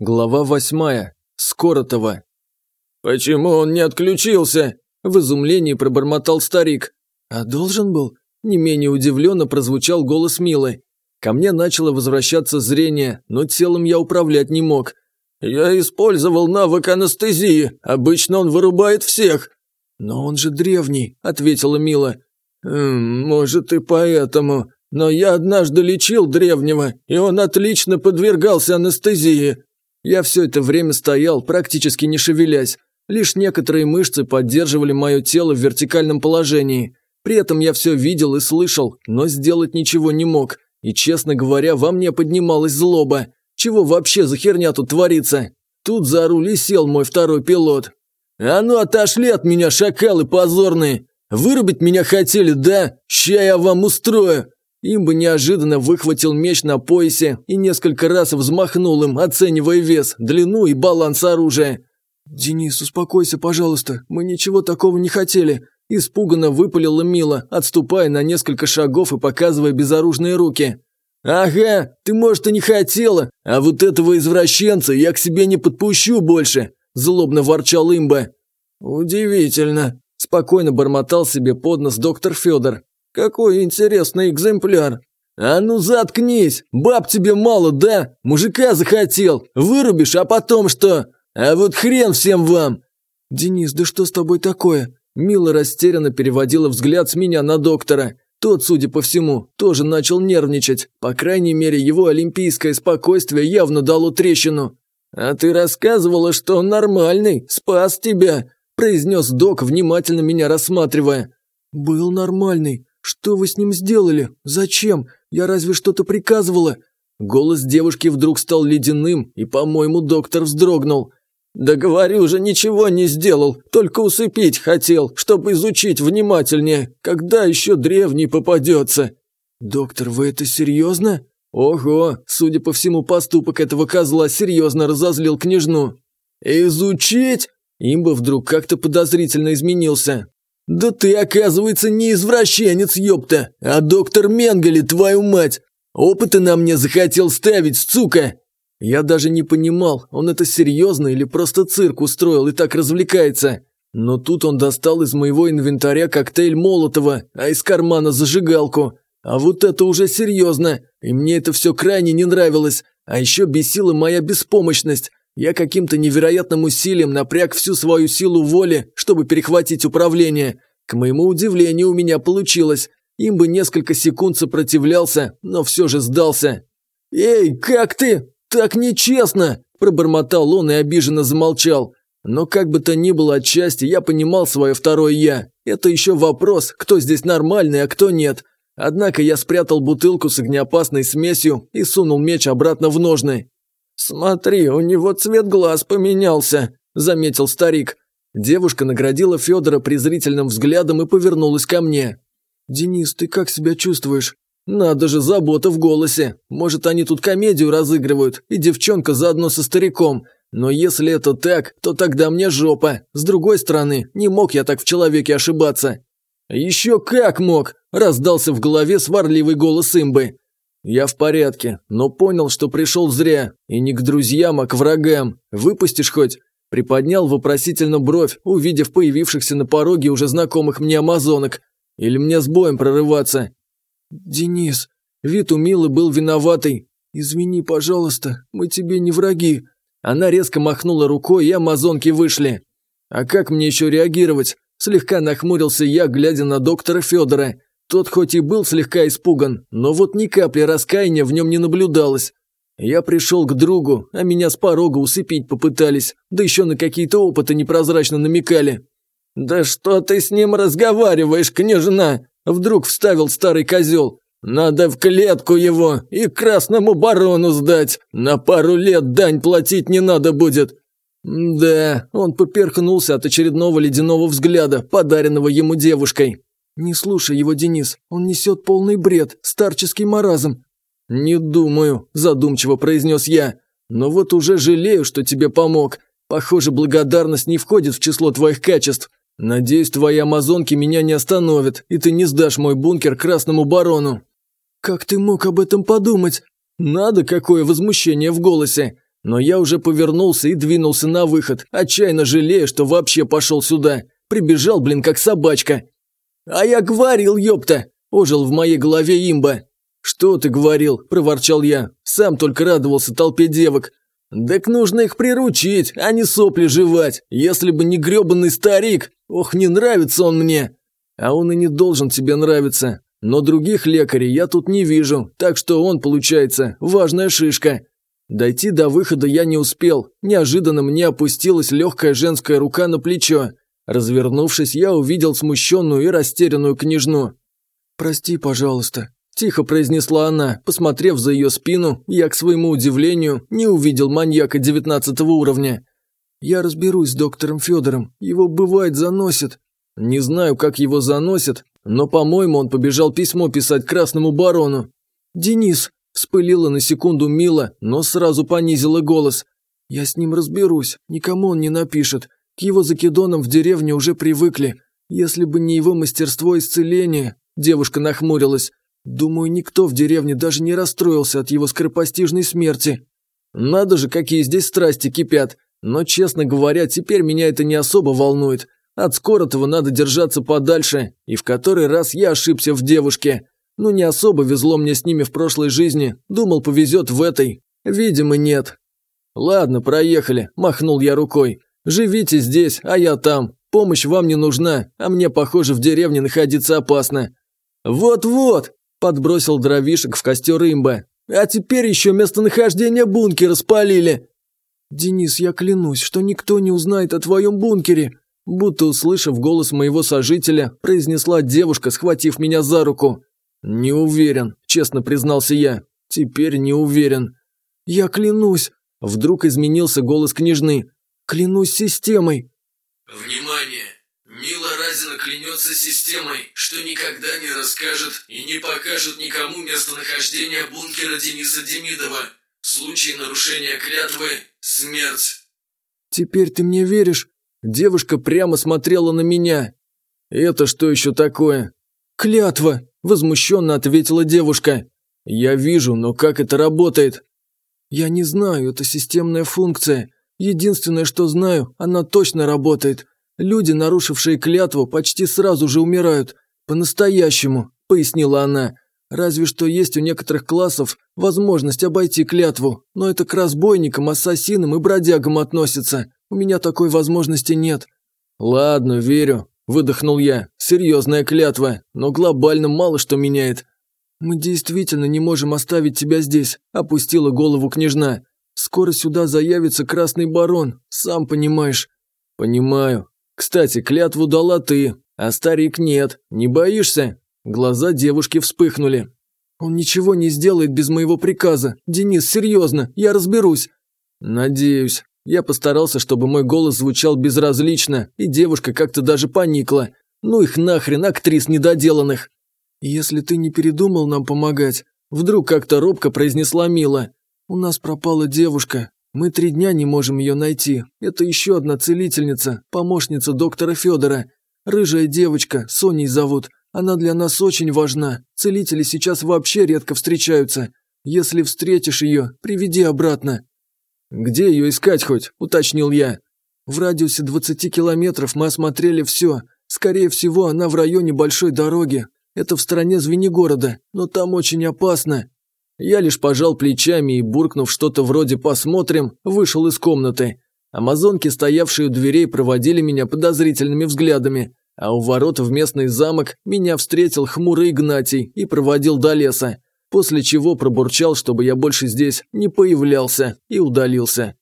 Глава восьмая. Скоротова. «Почему он не отключился?» – в изумлении пробормотал старик. «А должен был?» – не менее удивленно прозвучал голос Милы. Ко мне начало возвращаться зрение, но телом я управлять не мог. «Я использовал навык анестезии. Обычно он вырубает всех». «Но он же древний», – ответила Мила. «Эм, «Может и поэтому. Но я однажды лечил древнего, и он отлично подвергался анестезии». Я все это время стоял, практически не шевелясь. Лишь некоторые мышцы поддерживали мое тело в вертикальном положении. При этом я все видел и слышал, но сделать ничего не мог. И, честно говоря, во мне поднималась злоба. Чего вообще за херня тут творится? Тут за руль и сел мой второй пилот. «А ну отошли от меня, шакалы позорные! Вырубить меня хотели, да? Ща я вам устрою!» Имба неожиданно выхватил меч на поясе и несколько раз взмахнул им, оценивая вес, длину и баланс оружия. «Денис, успокойся, пожалуйста, мы ничего такого не хотели», – испуганно выпалила Мила, отступая на несколько шагов и показывая безоружные руки. «Ага, ты, может, и не хотела, а вот этого извращенца я к себе не подпущу больше», – злобно ворчал имба. «Удивительно», – спокойно бормотал себе под нос доктор Федор. «Какой интересный экземпляр!» «А ну заткнись! Баб тебе мало, да? Мужика захотел! Вырубишь, а потом что? А вот хрен всем вам!» «Денис, да что с тобой такое?» Мила растерянно переводила взгляд с меня на доктора. Тот, судя по всему, тоже начал нервничать. По крайней мере, его олимпийское спокойствие явно дало трещину. «А ты рассказывала, что он нормальный, спас тебя», произнес док, внимательно меня рассматривая. «Был нормальный. Что вы с ним сделали? Зачем? Я разве что-то приказывала?» Голос девушки вдруг стал ледяным, и, по-моему, доктор вздрогнул. «Да говорю же, ничего не сделал, только усыпить хотел, чтобы изучить внимательнее, когда еще древний попадется». «Доктор, вы это серьезно?» «Ого, судя по всему, поступок этого козла серьезно разозлил княжну». «Изучить?» Имба вдруг как-то подозрительно изменился. «Да ты, оказывается, не извращенец, ёпта, а доктор Менгали, твою мать! Опыты на мне захотел ставить, сука!» Я даже не понимал, он это серьезно или просто цирк устроил и так развлекается. Но тут он достал из моего инвентаря коктейль Молотова, а из кармана зажигалку. А вот это уже серьезно, и мне это все крайне не нравилось. А еще бесила моя беспомощность. Я каким-то невероятным усилием напряг всю свою силу воли, чтобы перехватить управление. К моему удивлению, у меня получилось. Им бы несколько секунд сопротивлялся, но все же сдался. «Эй, как ты? Так нечестно!» – пробормотал он и обиженно замолчал. Но как бы то ни было отчасти, я понимал свое второе «я». Это еще вопрос, кто здесь нормальный, а кто нет. Однако я спрятал бутылку с огнеопасной смесью и сунул меч обратно в ножны. «Смотри, у него цвет глаз поменялся», – заметил старик. Девушка наградила Федора презрительным взглядом и повернулась ко мне. «Денис, ты как себя чувствуешь?» «Надо же, забота в голосе. Может, они тут комедию разыгрывают, и девчонка заодно со стариком. Но если это так, то тогда мне жопа. С другой стороны, не мог я так в человеке ошибаться». «Еще как мог!» – раздался в голове сварливый голос имбы. Я в порядке, но понял, что пришел зря. И не к друзьям, а к врагам. Выпустишь хоть?» Приподнял вопросительно бровь, увидев появившихся на пороге уже знакомых мне амазонок. «Или мне с боем прорываться?» «Денис, вид у Милы был виноватый. Извини, пожалуйста, мы тебе не враги». Она резко махнула рукой, и амазонки вышли. «А как мне еще реагировать?» Слегка нахмурился я, глядя на доктора Федора. Тот хоть и был слегка испуган, но вот ни капли раскаяния в нем не наблюдалось. Я пришел к другу, а меня с порога усыпить попытались, да еще на какие-то опыты непрозрачно намекали. «Да что ты с ним разговариваешь, княжна?» Вдруг вставил старый козел. «Надо в клетку его и красному барону сдать. На пару лет дань платить не надо будет». Да, он поперхнулся от очередного ледяного взгляда, подаренного ему девушкой. «Не слушай его, Денис, он несет полный бред, старческий маразм». «Не думаю», – задумчиво произнес я. «Но вот уже жалею, что тебе помог. Похоже, благодарность не входит в число твоих качеств. Надеюсь, твои амазонки меня не остановят, и ты не сдашь мой бункер красному барону». «Как ты мог об этом подумать?» Надо, какое возмущение в голосе. Но я уже повернулся и двинулся на выход, отчаянно жалея, что вообще пошел сюда. Прибежал, блин, как собачка. «А я говорил, ёпта!» – ожил в моей голове имба. «Что ты говорил?» – проворчал я. Сам только радовался толпе девок. «Так нужно их приручить, а не сопли жевать. Если бы не грёбаный старик, ох, не нравится он мне!» «А он и не должен тебе нравиться. Но других лекарей я тут не вижу, так что он, получается, важная шишка». Дойти до выхода я не успел. Неожиданно мне опустилась легкая женская рука на плечо. Развернувшись, я увидел смущенную и растерянную княжну. «Прости, пожалуйста», – тихо произнесла она. Посмотрев за ее спину, я, к своему удивлению, не увидел маньяка девятнадцатого уровня. «Я разберусь с доктором Федором. Его бывает заносит». «Не знаю, как его заносит, но, по-моему, он побежал письмо писать красному барону». «Денис», – вспылила на секунду Мила, но сразу понизила голос. «Я с ним разберусь, никому он не напишет. К его закидонам в деревне уже привыкли. Если бы не его мастерство исцеления, девушка нахмурилась. Думаю, никто в деревне даже не расстроился от его скоропостижной смерти. Надо же, какие здесь страсти кипят. Но, честно говоря, теперь меня это не особо волнует. От Скоротова надо держаться подальше, и в который раз я ошибся в девушке. Ну, не особо везло мне с ними в прошлой жизни, думал, повезет в этой. Видимо, нет. Ладно, проехали, махнул я рукой. Живите здесь, а я там. Помощь вам не нужна, а мне, похоже, в деревне находиться опасно». «Вот-вот!» – подбросил дровишек в костер имба. «А теперь еще местонахождение бункера спалили!» «Денис, я клянусь, что никто не узнает о твоем бункере!» Будто услышав голос моего сожителя, произнесла девушка, схватив меня за руку. «Не уверен», – честно признался я. «Теперь не уверен». «Я клянусь!» Вдруг изменился голос княжны. Клянусь системой!» «Внимание! Мила Разина клянется системой, что никогда не расскажет и не покажет никому местонахождение бункера Дениса Демидова. В случае нарушения клятвы – смерть». «Теперь ты мне веришь?» Девушка прямо смотрела на меня. «Это что еще такое?» «Клятва!» – возмущенно ответила девушка. «Я вижу, но как это работает?» «Я не знаю, это системная функция. Единственное, что знаю, она точно работает. Люди, нарушившие клятву, почти сразу же умирают. По-настоящему, пояснила она. Разве что есть у некоторых классов возможность обойти клятву, но это к разбойникам, ассасинам и бродягам относится. У меня такой возможности нет. Ладно, верю, выдохнул я. Серьезная клятва, но глобально мало что меняет. Мы действительно не можем оставить тебя здесь, опустила голову княжна. Скоро сюда заявится Красный Барон, сам понимаешь». «Понимаю. Кстати, клятву дала ты, а старик нет. Не боишься?» Глаза девушки вспыхнули. «Он ничего не сделает без моего приказа. Денис, серьезно, я разберусь». «Надеюсь». Я постарался, чтобы мой голос звучал безразлично, и девушка как-то даже поникла. Ну их нахрен, актрис недоделанных. «Если ты не передумал нам помогать», вдруг как-то робко произнесла Мила. «У нас пропала девушка. Мы три дня не можем ее найти. Это еще одна целительница, помощница доктора Федора. Рыжая девочка, Соней зовут. Она для нас очень важна. Целители сейчас вообще редко встречаются. Если встретишь ее, приведи обратно». «Где ее искать хоть?» – уточнил я. «В радиусе 20 километров мы осмотрели все. Скорее всего, она в районе большой дороги. Это в стороне Звенигорода, но там очень опасно. Я лишь пожал плечами и, буркнув что-то вроде «посмотрим», вышел из комнаты. Амазонки, стоявшие у дверей, проводили меня подозрительными взглядами, а у ворот в местный замок меня встретил хмурый Игнатий и проводил до леса, после чего пробурчал, чтобы я больше здесь не появлялся, и удалился.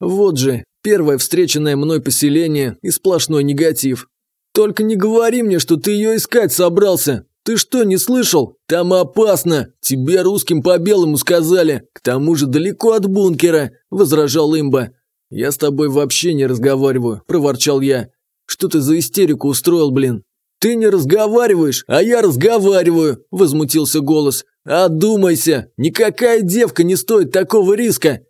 Вот же, первое встреченное мной поселение и сплошной негатив. «Только не говори мне, что ты ее искать собрался!» «Ты что, не слышал? Там опасно! Тебе русским по белому сказали! К тому же далеко от бункера!» – возражал имба. «Я с тобой вообще не разговариваю», – проворчал я. «Что ты за истерику устроил, блин?» «Ты не разговариваешь, а я разговариваю!» – возмутился голос. «Одумайся! Никакая девка не стоит такого риска!»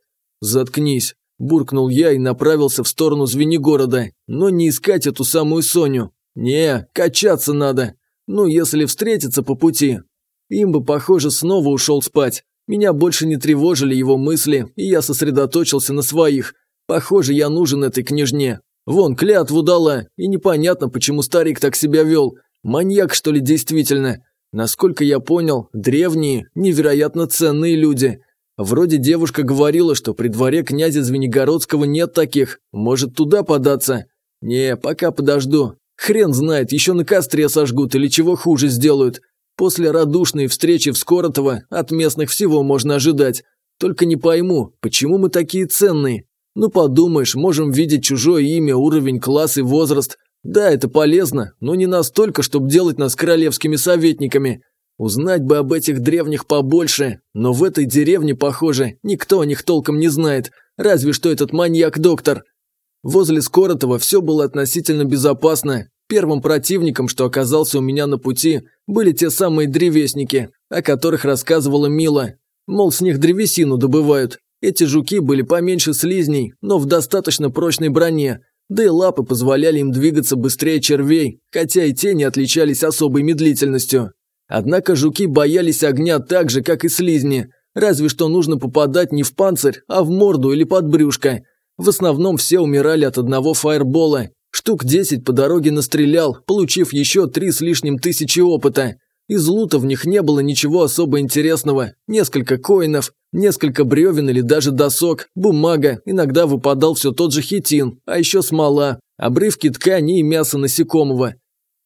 «Заткнись!» – буркнул я и направился в сторону Звенигорода, но не искать эту самую Соню. «Не, качаться надо!» Ну, если встретиться по пути. Имба, похоже, снова ушел спать. Меня больше не тревожили его мысли, и я сосредоточился на своих. Похоже, я нужен этой княжне. Вон, клятву дала, и непонятно, почему старик так себя вел. Маньяк, что ли, действительно? Насколько я понял, древние, невероятно ценные люди. Вроде девушка говорила, что при дворе князя Звенигородского нет таких. Может, туда податься? Не, пока подожду. Хрен знает, еще на костре сожгут или чего хуже сделают. После радушной встречи в Скоротово от местных всего можно ожидать. Только не пойму, почему мы такие ценные? Ну подумаешь, можем видеть чужое имя, уровень, класс и возраст. Да, это полезно, но не настолько, чтобы делать нас королевскими советниками. Узнать бы об этих древних побольше, но в этой деревне, похоже, никто о них толком не знает, разве что этот маньяк-доктор. Возле Скоротова все было относительно безопасно. Первым противником, что оказался у меня на пути, были те самые древесники, о которых рассказывала Мила. Мол, с них древесину добывают, эти жуки были поменьше слизней, но в достаточно прочной броне, да и лапы позволяли им двигаться быстрее червей, хотя и те не отличались особой медлительностью. Однако жуки боялись огня так же, как и слизни, разве что нужно попадать не в панцирь, а в морду или под брюшко. В основном все умирали от одного фаербола. Штук 10 по дороге настрелял, получив еще три с лишним тысячи опыта. Из лута в них не было ничего особо интересного. Несколько коинов, несколько бревен или даже досок, бумага, иногда выпадал все тот же хитин, а еще смола, обрывки ткани и мясо насекомого.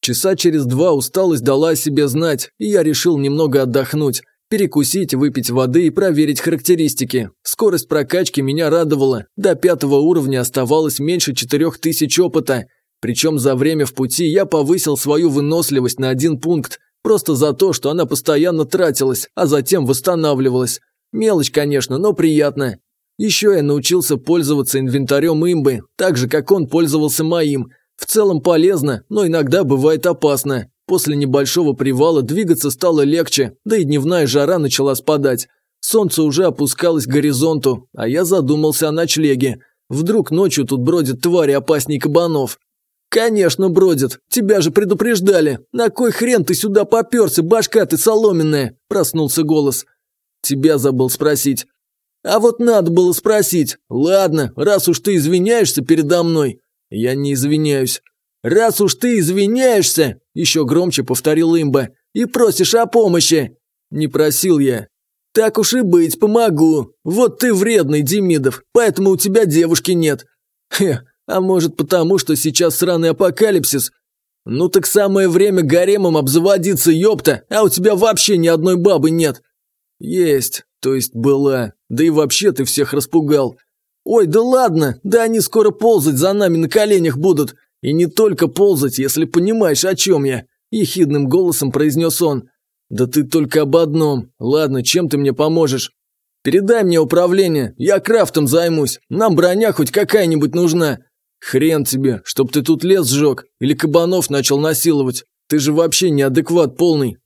Часа через два усталость дала о себе знать, и я решил немного отдохнуть, перекусить, выпить воды и проверить характеристики. Скорость прокачки меня радовала, до пятого уровня оставалось меньше четырех тысяч опыта. Причем за время в пути я повысил свою выносливость на один пункт, Просто за то, что она постоянно тратилась, а затем восстанавливалась. Мелочь, конечно, но приятно. Еще я научился пользоваться инвентарем имбы, так же, как он пользовался моим. В целом полезно, но иногда бывает опасно. После небольшого привала двигаться стало легче, да и дневная жара начала спадать. Солнце уже опускалось к горизонту, а я задумался о ночлеге. Вдруг ночью тут бродят твари опасней кабанов. «Конечно, бродят. Тебя же предупреждали. На кой хрен ты сюда попёрся, башка ты соломенная?» – проснулся голос. «Тебя забыл спросить». «А вот надо было спросить. Ладно, раз уж ты извиняешься передо мной». «Я не извиняюсь». «Раз уж ты извиняешься», – еще громче повторил имба, – «и просишь о помощи». «Не просил я». «Так уж и быть, помогу. Вот ты вредный, Демидов, поэтому у тебя девушки нет». «Хе, а может потому, что сейчас сраный апокалипсис? Ну так самое время гаремом обзаводиться, ёпта, а у тебя вообще ни одной бабы нет. Есть, то есть была. Да и вообще ты всех распугал. Ой, да ладно, да они скоро ползать за нами на коленях будут. И не только ползать, если понимаешь, о чем я. Ехидным голосом произнес он. Да ты только об одном. Ладно, чем ты мне поможешь? Передай мне управление, я крафтом займусь. Нам броня хоть какая-нибудь нужна. «Хрен тебе, чтоб ты тут лес сжег или кабанов начал насиловать. Ты же вообще неадекват полный».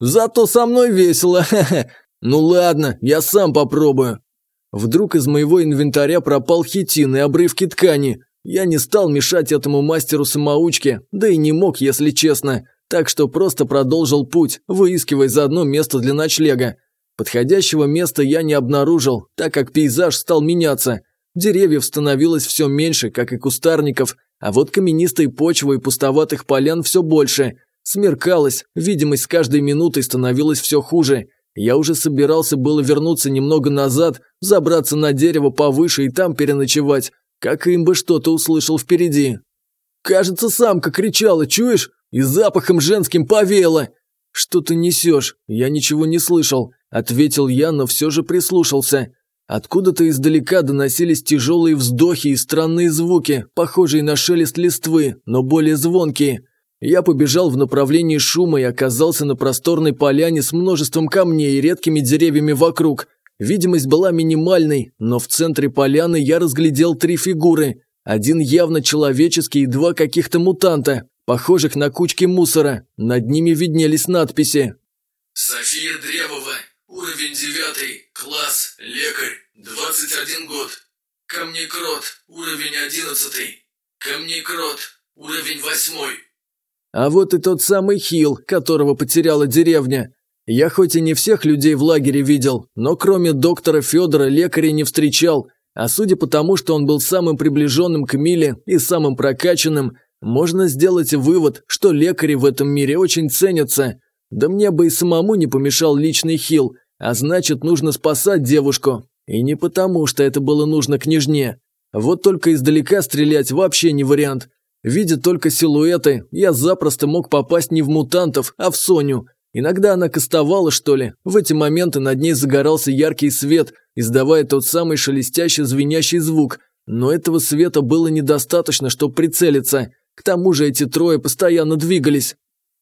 «Зато со мной весело. Ну ладно, я сам попробую». Вдруг из моего инвентаря пропал хитин и обрывки ткани. Я не стал мешать этому мастеру-самоучке, да и не мог, если честно. Так что просто продолжил путь, выискивая заодно место для ночлега. Подходящего места я не обнаружил, так как пейзаж стал меняться – Деревьев становилось все меньше, как и кустарников, а вот каменистой почвы и пустоватых полян все больше. Смеркалось, видимость с каждой минутой становилась все хуже. Я уже собирался было вернуться немного назад, забраться на дерево повыше и там переночевать, как им бы что-то услышал впереди. «Кажется, самка кричала, чуешь? И запахом женским повеяло!» «Что ты несешь? Я ничего не слышал», – ответил я, но все же прислушался. Откуда-то издалека доносились тяжелые вздохи и странные звуки, похожие на шелест листвы, но более звонкие. Я побежал в направлении шума и оказался на просторной поляне с множеством камней и редкими деревьями вокруг. Видимость была минимальной, но в центре поляны я разглядел три фигуры. Один явно человеческий и два каких-то мутанта, похожих на кучки мусора. Над ними виднелись надписи. «София Древова, Уровень девятый, класс, лекарь, 21 год. Камнекрот, уровень одиннадцатый. Камнекрот, уровень восьмой. А вот и тот самый Хил, которого потеряла деревня. Я хоть и не всех людей в лагере видел, но кроме доктора Федора лекаря не встречал, а судя по тому, что он был самым приближенным к Миле и самым прокачанным, можно сделать вывод, что лекари в этом мире очень ценятся. Да мне бы и самому не помешал личный хил, а значит, нужно спасать девушку. И не потому, что это было нужно княжне. Вот только издалека стрелять вообще не вариант. Видя только силуэты, я запросто мог попасть не в мутантов, а в Соню. Иногда она кастовала, что ли. В эти моменты над ней загорался яркий свет, издавая тот самый шелестящий звенящий звук. Но этого света было недостаточно, чтобы прицелиться. К тому же эти трое постоянно двигались.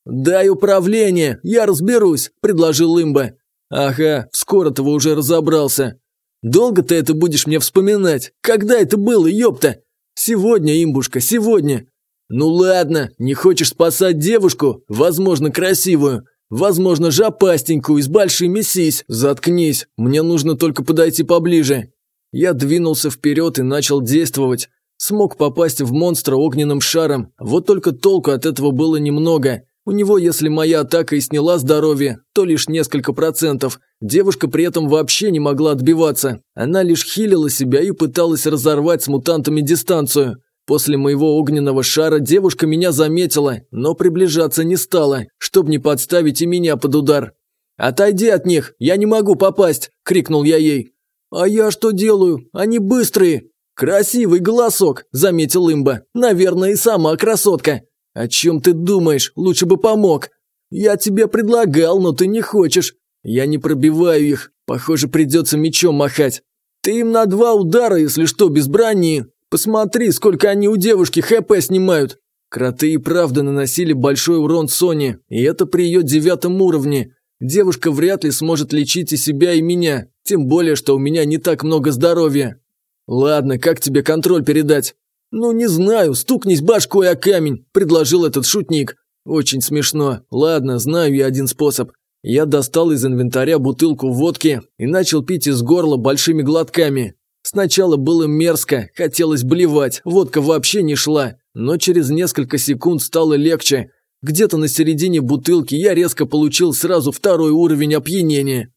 «Дай управление, я разберусь», – предложил Имба. «Ага, скоро-то уже разобрался. Долго ты это будешь мне вспоминать? Когда это было, ёпта?» «Сегодня, имбушка, сегодня». «Ну ладно, не хочешь спасать девушку, возможно, красивую, возможно, жопастенькую, с большими сись. Заткнись, мне нужно только подойти поближе». Я двинулся вперед и начал действовать. Смог попасть в монстра огненным шаром, вот только толку от этого было немного. У него, если моя атака и сняла здоровье, то лишь несколько процентов. Девушка при этом вообще не могла отбиваться. Она лишь хилила себя и пыталась разорвать с мутантами дистанцию. После моего огненного шара девушка меня заметила, но приближаться не стала, чтобы не подставить и меня под удар. «Отойди от них, я не могу попасть!» – крикнул я ей. «А я что делаю? Они быстрые!» «Красивый голосок», – заметил имба. «Наверное, и сама красотка». «О чем ты думаешь? Лучше бы помог». «Я тебе предлагал, но ты не хочешь». «Я не пробиваю их. Похоже, придется мечом махать». «Ты им на два удара, если что, без брони. Посмотри, сколько они у девушки ХП снимают». Кроты и правда наносили большой урон Соне, и это при ее девятом уровне. Девушка вряд ли сможет лечить и себя, и меня, тем более, что у меня не так много здоровья. «Ладно, как тебе контроль передать?» «Ну, не знаю, стукнись башкой о камень», – предложил этот шутник. «Очень смешно. Ладно, знаю я один способ». Я достал из инвентаря бутылку водки и начал пить из горла большими глотками. Сначала было мерзко, хотелось блевать, водка вообще не шла, но через несколько секунд стало легче. Где-то на середине бутылки я резко получил сразу второй уровень опьянения.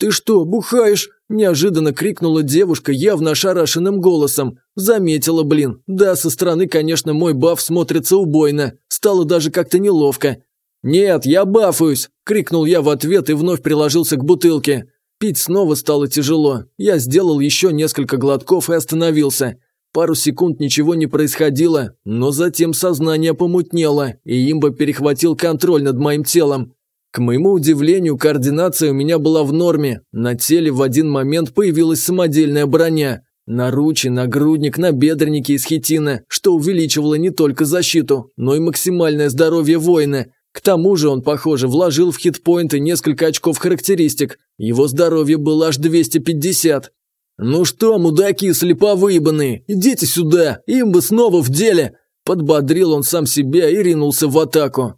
«Ты что, бухаешь?» – неожиданно крикнула девушка явно ошарашенным голосом. Заметила, блин. Да, со стороны, конечно, мой баф смотрится убойно. Стало даже как-то неловко. «Нет, я бафаюсь!» – крикнул я в ответ и вновь приложился к бутылке. Пить снова стало тяжело. Я сделал еще несколько глотков и остановился. Пару секунд ничего не происходило, но затем сознание помутнело, и имба перехватил контроль над моим телом. К моему удивлению, координация у меня была в норме. На теле в один момент появилась самодельная броня. Наручи, нагрудник, набедренники из хитина, что увеличивало не только защиту, но и максимальное здоровье воина. К тому же он, похоже, вложил в хитпоинты несколько очков характеристик. Его здоровье было аж 250. «Ну что, мудаки слеповыебанные, идите сюда, им бы снова в деле!» Подбодрил он сам себя и ринулся в атаку.